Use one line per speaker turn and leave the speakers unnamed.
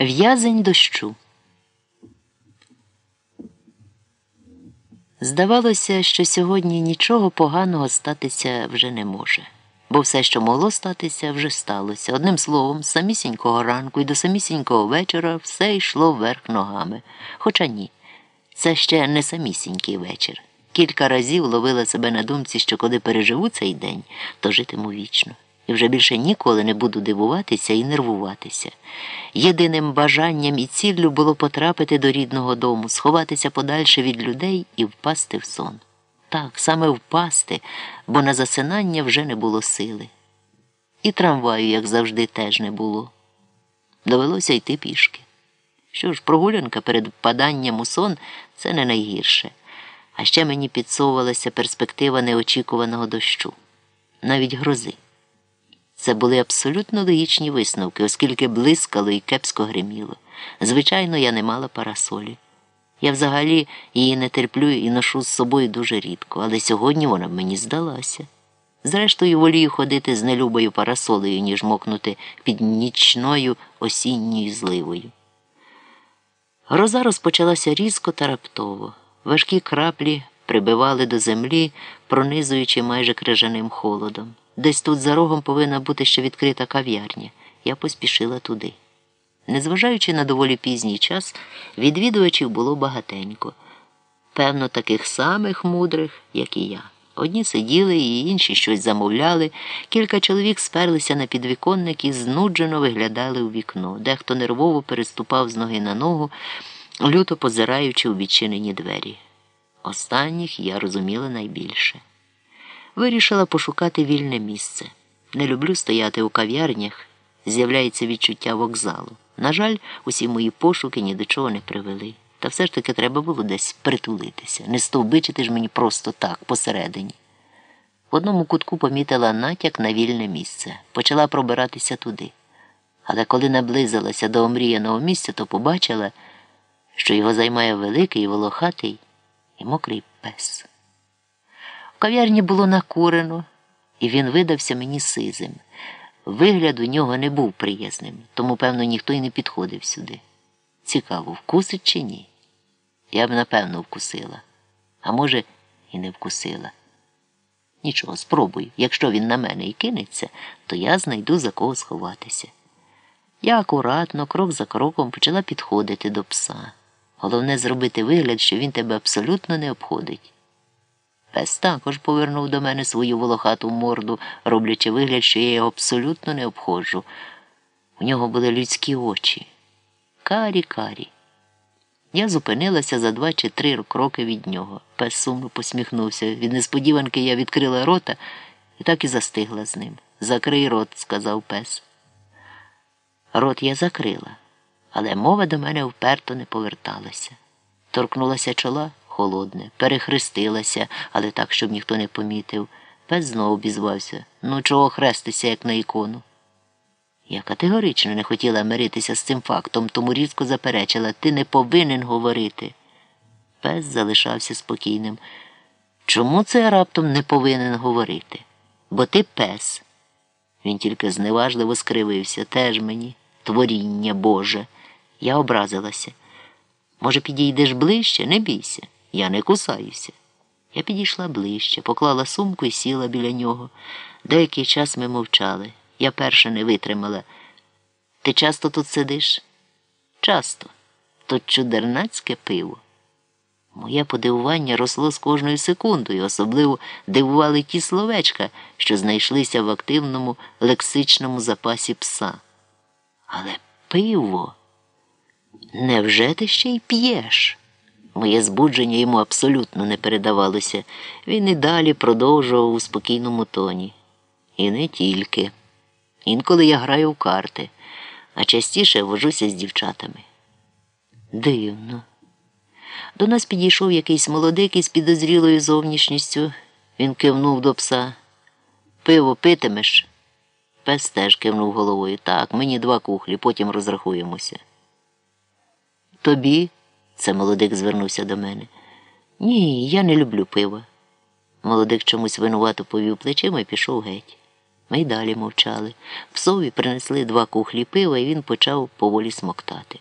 В'язень дощу. Здавалося, що сьогодні нічого поганого статися вже не може, бо все, що могло статися, вже сталося. Одним словом, з самісінького ранку і до самісінького вечора все йшло вверх ногами. Хоча ні, це ще не самісінький вечір. Кілька разів ловила себе на думці, що коли переживу цей день, то житиму вічно і вже більше ніколи не буду дивуватися і нервуватися. Єдиним бажанням і ціллю було потрапити до рідного дому, сховатися подальше від людей і впасти в сон. Так, саме впасти, бо на засинання вже не було сили. І трамваю, як завжди, теж не було. Довелося йти пішки. Що ж, прогулянка перед впаданням у сон це не найгірше. А ще мені підсовувалася перспектива неочікуваного дощу, навіть грози. Це були абсолютно логічні висновки, оскільки блискало і кепсько гриміло. Звичайно, я не мала парасолі. Я взагалі її не терплю і ношу з собою дуже рідко, але сьогодні вона мені здалася. Зрештою, волію ходити з нелюбою парасолею, ніж мокнути під нічною осінньою зливою. Гроза розпочалася різко та раптово. Важкі краплі прибивали до землі, пронизуючи майже крижаним холодом. Десь тут за рогом повинна бути ще відкрита кав'ярня. Я поспішила туди. Незважаючи на доволі пізній час, відвідувачів було багатенько. Певно, таких самих мудрих, як і я. Одні сиділи, і інші щось замовляли. Кілька чоловік сперлися на підвіконник і знуджено виглядали у вікно. Дехто нервово переступав з ноги на ногу, люто позираючи у відчинені двері. Останніх я розуміла найбільше. Вирішила пошукати вільне місце. Не люблю стояти у кав'ярнях, з'являється відчуття вокзалу. На жаль, усі мої пошуки ні до чого не привели. Та все ж таки треба було десь притулитися, не стовбичити ж мені просто так, посередині. В одному кутку помітила натяк на вільне місце, почала пробиратися туди. Але коли наблизилася до омріяного місця, то побачила, що його займає великий, волохатий і мокрий пес. В кав'ярні було накурено, і він видався мені сизим. Вигляд у нього не був приязним, тому, певно, ніхто й не підходив сюди. Цікаво, вкусить чи ні? Я б напевно вкусила, а може, і не вкусила. Нічого, спробую. Якщо він на мене і кинеться, то я знайду за кого сховатися. Я акуратно, крок за кроком, почала підходити до пса. Головне зробити вигляд, що він тебе абсолютно не обходить. Пес також повернув до мене свою волохату морду, роблячи вигляд, що я його абсолютно не обходжу. У нього були людські очі. Карі карі. Я зупинилася за два чи три кроки від нього. Пес сумно посміхнувся. Від несподіванки я відкрила рота і так і застигла з ним. Закрий рот, сказав пес. Рот я закрила, але мова до мене вперто не поверталася. Торкнулася чола холодне, перехрестилася, але так, щоб ніхто не помітив. Пес знову обізвався. Ну, чого хрестися, як на ікону? Я категорично не хотіла миритися з цим фактом, тому різко заперечила ти не повинен говорити. Пес залишався спокійним. Чому це я раптом не повинен говорити? Бо ти пес. Він тільки зневажливо скривився. Теж мені, творіння Боже. Я образилася. Може, підійдеш ближче, не бійся. Я не кусаюся. Я підійшла ближче, поклала сумку і сіла біля нього. Деякий час ми мовчали. Я перша не витримала. Ти часто тут сидиш? Часто. Тут чудернацьке пиво. Моє подивування росло з кожною секундою, особливо дивували ті словечка, що знайшлися в активному лексичному запасі пса. Але пиво, невже ти ще й п'єш? Моє збудження йому абсолютно не передавалося. Він і далі продовжував у спокійному тоні. І не тільки. Інколи я граю в карти, а частіше вожуся з дівчатами. Дивно. До нас підійшов якийсь молодик із підозрілою зовнішністю. Він кивнув до пса. Пиво питимеш? Пес теж кивнув головою. Так, мені два кухлі, потім розрахуємося. Тобі? Це молодик звернувся до мене. Ні, я не люблю пива. Молодик чомусь винувато повів плечима і пішов геть. Ми й далі мовчали. Псові принесли два кухлі пива, і він почав поволі смоктати.